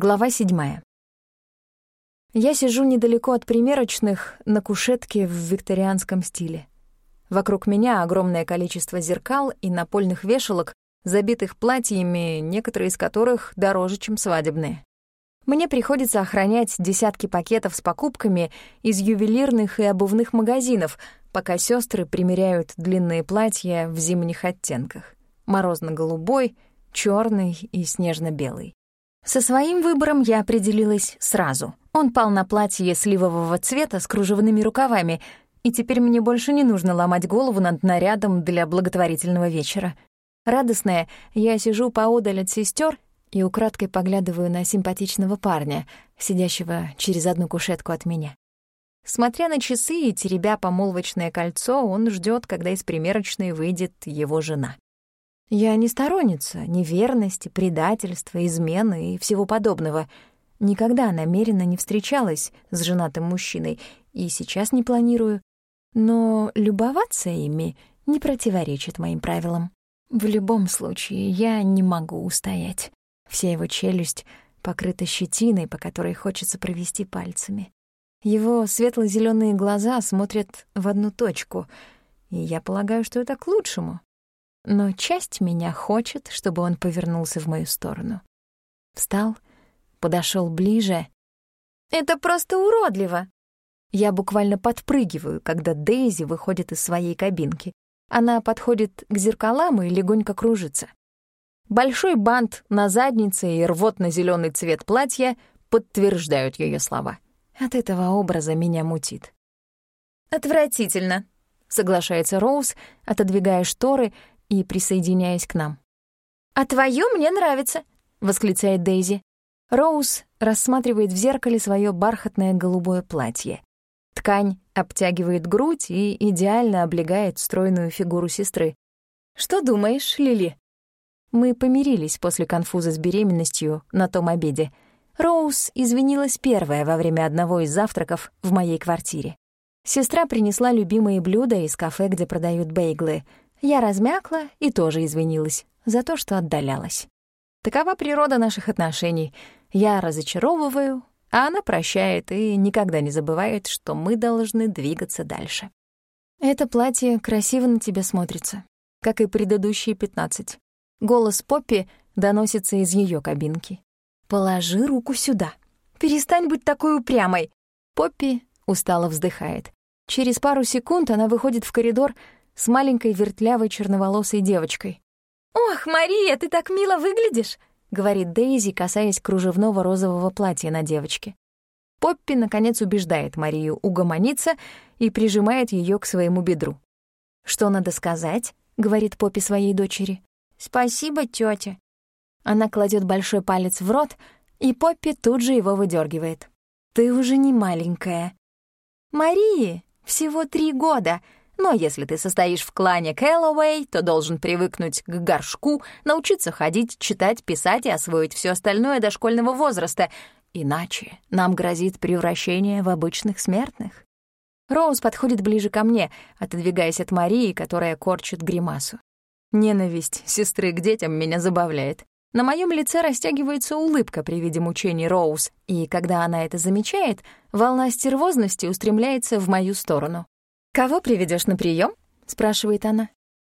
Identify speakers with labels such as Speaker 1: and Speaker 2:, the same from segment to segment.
Speaker 1: Глава седьмая. Я сижу недалеко от примерочных на кушетке в викторианском стиле. Вокруг меня огромное количество зеркал и напольных вешалок, забитых платьями, некоторые из которых дороже, чем свадебные. Мне приходится охранять десятки пакетов с покупками из ювелирных и обувных магазинов, пока сестры примеряют длинные платья в зимних оттенках — морозно-голубой, черный и снежно-белый. Со своим выбором я определилась сразу. Он пал на платье сливового цвета с кружевными рукавами, и теперь мне больше не нужно ломать голову над нарядом для благотворительного вечера. Радостная, я сижу поодаль от сестер и украдкой поглядываю на симпатичного парня, сидящего через одну кушетку от меня. Смотря на часы и теребя помолвочное кольцо, он ждет, когда из примерочной выйдет его жена. Я не сторонница неверности, предательства, измены и всего подобного. Никогда намеренно не встречалась с женатым мужчиной и сейчас не планирую. Но любоваться ими не противоречит моим правилам. В любом случае, я не могу устоять. Вся его челюсть покрыта щетиной, по которой хочется провести пальцами. Его светло зеленые глаза смотрят в одну точку, и я полагаю, что это к лучшему но часть меня хочет, чтобы он повернулся в мою сторону. Встал, подошел ближе. «Это просто уродливо!» Я буквально подпрыгиваю, когда Дейзи выходит из своей кабинки. Она подходит к зеркалам и легонько кружится. Большой бант на заднице и рвотно зеленый цвет платья подтверждают ее слова. От этого образа меня мутит.
Speaker 2: «Отвратительно», — соглашается Роуз, отодвигая шторы и присоединяясь к нам.
Speaker 3: «А твоё мне нравится», — восклицает Дейзи.
Speaker 1: Роуз рассматривает в зеркале свое бархатное голубое платье. Ткань обтягивает грудь и идеально облегает стройную фигуру сестры. «Что думаешь, Лили?» Мы помирились после конфуза с беременностью на том обеде. Роуз извинилась первая во время одного из завтраков в моей квартире. Сестра принесла любимые блюда из кафе, где продают бейглы — я размякла и тоже извинилась за то, что отдалялась. Такова природа наших отношений. Я разочаровываю, а она прощает и никогда не забывает, что мы должны двигаться дальше. Это платье красиво на тебе смотрится, как и предыдущие пятнадцать. Голос Поппи доносится из ее кабинки. «Положи руку сюда. Перестань быть такой упрямой!» Поппи устало вздыхает. Через пару секунд она выходит в коридор с маленькой вертлявой черноволосой девочкой.
Speaker 3: «Ох, Мария, ты так мило выглядишь!»
Speaker 1: — говорит Дейзи, касаясь кружевного розового платья на девочке. Поппи, наконец, убеждает Марию угомониться и прижимает ее к своему бедру. «Что надо сказать?» — говорит Поппи своей дочери.
Speaker 3: «Спасибо, тетя.
Speaker 1: Она кладет большой палец в рот, и Поппи тут же его выдергивает. «Ты уже не маленькая».
Speaker 3: «Марии всего три года», но если ты состоишь в клане Кэллоуэй, то должен привыкнуть к горшку, научиться ходить, читать, писать и освоить все остальное до школьного возраста. Иначе нам грозит превращение в обычных смертных.
Speaker 1: Роуз подходит ближе ко мне, отодвигаясь от Марии, которая корчит гримасу. Ненависть сестры к детям меня забавляет. На моем лице растягивается улыбка при виде мучений Роуз, и когда она это замечает, волна стервозности устремляется в мою сторону. «Кого приведешь на прием? спрашивает она.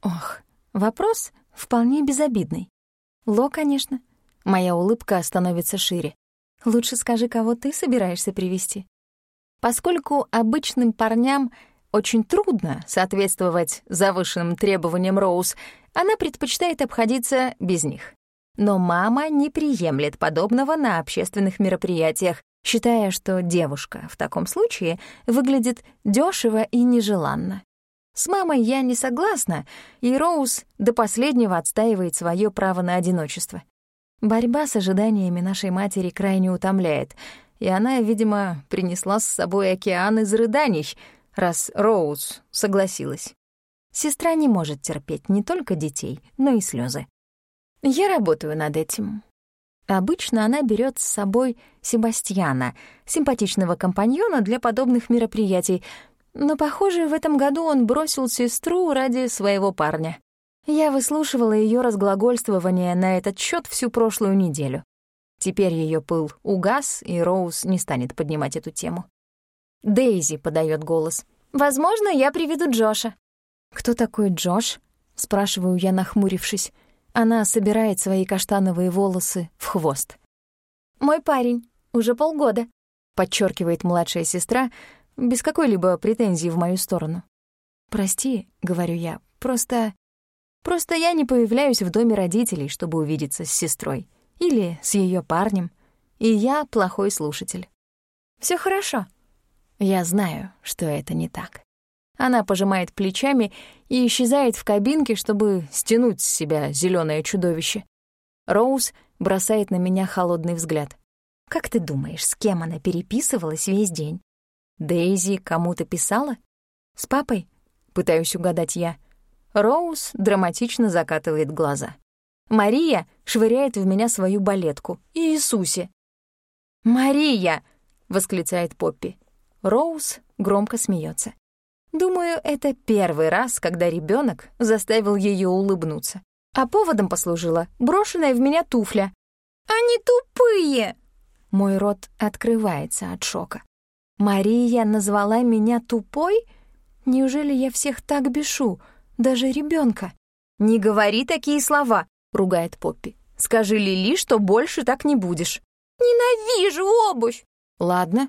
Speaker 1: Ох, вопрос вполне безобидный. Ло, конечно. Моя улыбка становится шире. Лучше скажи, кого ты собираешься привести. Поскольку обычным парням очень трудно соответствовать завышенным требованиям Роуз, она предпочитает обходиться без них. Но мама не приемлет подобного на общественных мероприятиях, считая, что девушка в таком случае выглядит дешево и нежеланно. С мамой я не согласна, и Роуз до последнего отстаивает свое право на одиночество. Борьба с ожиданиями нашей матери крайне утомляет, и она, видимо, принесла с собой океан из рыданий, раз Роуз согласилась. Сестра не может терпеть не только детей, но и слезы. Я работаю над этим, Обычно она берет с собой Себастьяна, симпатичного компаньона для подобных мероприятий, но, похоже, в этом году он бросил сестру ради своего парня. Я выслушивала ее разглагольствование на этот счет всю прошлую неделю. Теперь ее пыл угас, и Роуз не станет поднимать эту тему. Дейзи подает голос.
Speaker 2: «Возможно, я приведу Джоша».
Speaker 1: «Кто такой Джош?» — спрашиваю я, нахмурившись. Она собирает свои каштановые волосы в хвост.
Speaker 2: «Мой парень. Уже полгода», —
Speaker 1: подчеркивает младшая сестра, без какой-либо претензии в мою сторону. «Прости», — говорю я, — «просто... Просто я не появляюсь в доме родителей, чтобы увидеться с сестрой. Или с ее парнем. И я плохой слушатель».
Speaker 2: Все хорошо».
Speaker 1: Я знаю, что это не так. Она пожимает плечами и исчезает в кабинке, чтобы стянуть с себя зеленое чудовище. Роуз бросает на меня холодный взгляд. «Как ты думаешь, с кем она переписывалась весь день? Дейзи кому-то писала? С папой?» Пытаюсь угадать я. Роуз драматично закатывает глаза. Мария швыряет в меня свою балетку. Иисусе! «Мария!» — восклицает Поппи. Роуз громко смеется. Думаю, это первый раз, когда ребенок заставил ее улыбнуться. А поводом послужила брошенная в меня туфля.
Speaker 2: «Они тупые!»
Speaker 1: Мой рот открывается от шока. Мария назвала меня тупой? Неужели я всех так бешу, даже ребенка? «Не говори такие слова», — ругает Поппи. «Скажи Лили, что больше так не будешь».
Speaker 2: «Ненавижу обувь!»
Speaker 1: «Ладно,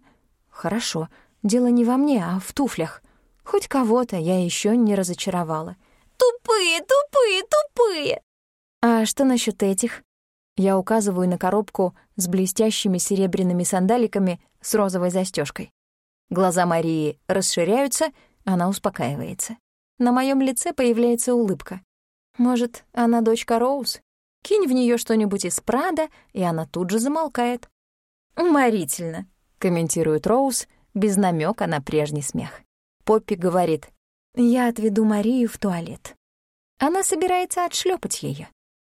Speaker 1: хорошо. Дело не во мне, а в туфлях. Хоть кого-то я еще не разочаровала.
Speaker 2: «Тупые, тупые, тупые!»
Speaker 1: «А что насчет этих?» Я указываю на коробку с блестящими серебряными сандаликами с розовой застежкой. Глаза Марии расширяются, она успокаивается. На моем лице появляется улыбка. Может, она дочка Роуз? Кинь в нее что-нибудь из Прада, и она тут же замолкает.
Speaker 2: «Уморительно», —
Speaker 1: комментирует Роуз, без намека на прежний смех. Поппи говорит, «Я отведу Марию в туалет». Она собирается отшлепать ее.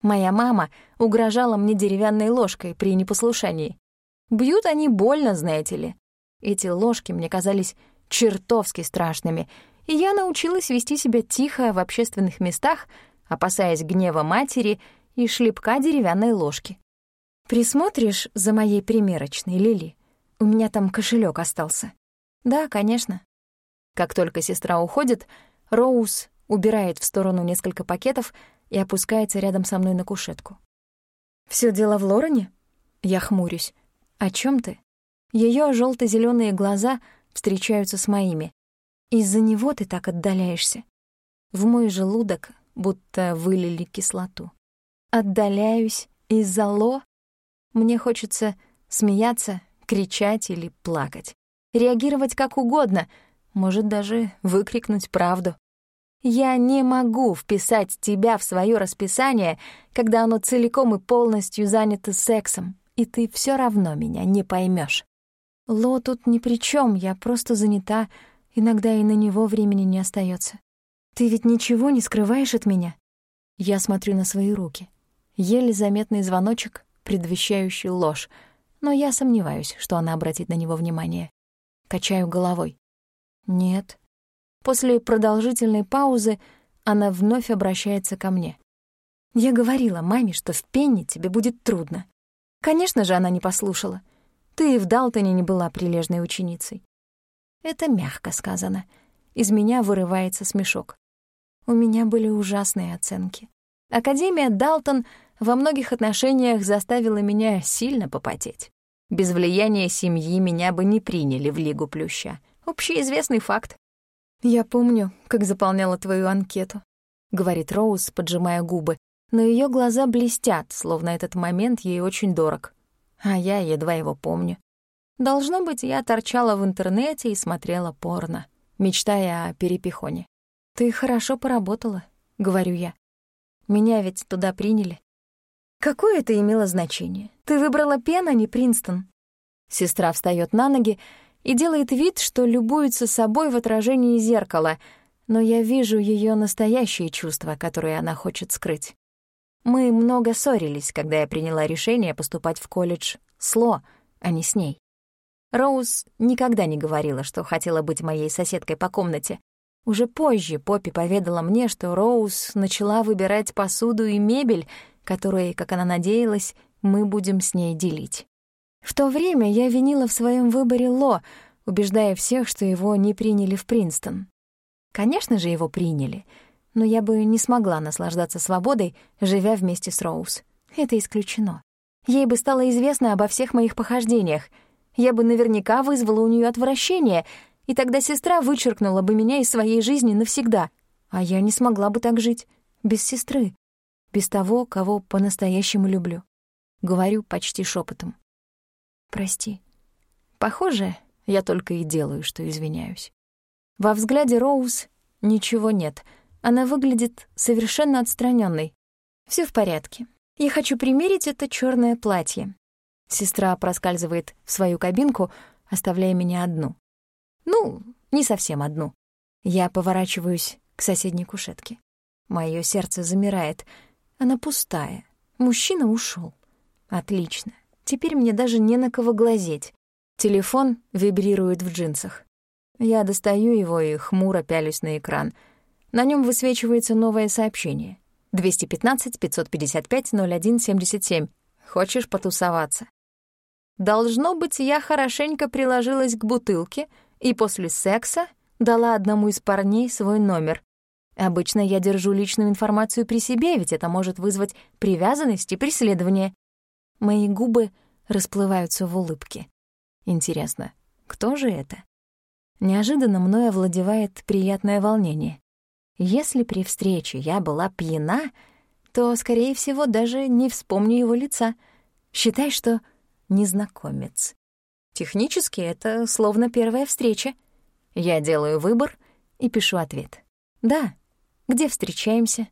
Speaker 1: Моя мама угрожала мне деревянной ложкой при непослушании. Бьют они больно, знаете ли. Эти ложки мне казались чертовски страшными, и я научилась вести себя тихо в общественных местах, опасаясь гнева матери и шлепка деревянной ложки. «Присмотришь за моей примерочной, Лили? У меня там кошелек остался». «Да, конечно». Как только сестра уходит, Роуз убирает в сторону несколько пакетов и опускается рядом со мной на кушетку. Все дело в Лорене?» Я хмурюсь. «О чем ты?» Ее желто зеленые глаза встречаются с моими. «Из-за него ты так отдаляешься?» В мой желудок будто вылили кислоту. «Отдаляюсь из-за Ло?» Мне хочется смеяться, кричать или плакать. Реагировать как угодно, может даже выкрикнуть правду. Я не могу вписать тебя в свое расписание, когда оно целиком и полностью занято сексом, и ты все равно меня не поймешь. Ло тут ни при чем, я просто занята, иногда и на него времени не остается. Ты ведь ничего не скрываешь от меня? Я смотрю на свои руки. Еле заметный звоночек, предвещающий ложь, но я сомневаюсь, что она обратит на него внимание. Качаю головой. Нет, После продолжительной паузы она вновь обращается ко мне. «Я говорила маме, что в Пенне тебе будет трудно. Конечно же, она не послушала. Ты и в Далтоне не была прилежной ученицей». Это мягко сказано. Из меня вырывается смешок. У меня были ужасные оценки. Академия Далтон во многих отношениях заставила меня сильно попотеть. Без влияния семьи меня бы не приняли в Лигу Плюща. Общеизвестный факт. «Я помню, как заполняла твою анкету», — говорит Роуз, поджимая губы, но ее глаза блестят, словно этот момент ей очень дорог. А я едва его помню. Должно быть, я торчала в интернете и смотрела порно, мечтая о перепихоне. «Ты хорошо поработала», — говорю я. «Меня ведь туда приняли». «Какое это имело значение? Ты выбрала Пен, а не Принстон». Сестра встает на ноги и делает вид, что любуется собой в отражении зеркала, но я вижу ее настоящие чувства, которые она хочет скрыть. Мы много ссорились, когда я приняла решение поступать в колледж с Ло, а не с ней. Роуз никогда не говорила, что хотела быть моей соседкой по комнате. Уже позже Поппи поведала мне, что Роуз начала выбирать посуду и мебель, которые, как она надеялась, мы будем с ней делить. В то время я винила в своем выборе Ло, убеждая всех, что его не приняли в Принстон. Конечно же, его приняли, но я бы не смогла наслаждаться свободой, живя вместе с Роуз. Это исключено. Ей бы стало известно обо всех моих похождениях. Я бы наверняка вызвала у нее отвращение, и тогда сестра вычеркнула бы меня из своей жизни навсегда. А я не смогла бы так жить, без сестры, без того, кого по-настоящему люблю. Говорю почти шепотом. Прости. Похоже, я только и делаю, что извиняюсь. Во взгляде Роуз ничего нет. Она выглядит совершенно отстраненной. Все в порядке. Я хочу примерить это черное платье. Сестра проскальзывает в свою кабинку, оставляя меня одну. Ну, не совсем одну. Я поворачиваюсь к соседней кушетке. Мое сердце замирает. Она пустая. Мужчина ушел. Отлично. Теперь мне даже не на кого глазеть. Телефон вибрирует в джинсах. Я достаю его и хмуро пялюсь на экран. На нем высвечивается новое сообщение. 215-555-0177. Хочешь потусоваться? Должно быть, я хорошенько приложилась к бутылке и после секса дала одному из парней свой номер. Обычно я держу личную информацию при себе, ведь это может вызвать привязанность и преследование. Мои губы расплываются в улыбке. Интересно, кто же это? Неожиданно мной овладевает приятное волнение. Если при встрече я была пьяна, то, скорее всего, даже не вспомню его лица. Считай, что незнакомец. Технически это словно первая встреча. Я делаю выбор и пишу ответ. «Да, где встречаемся?»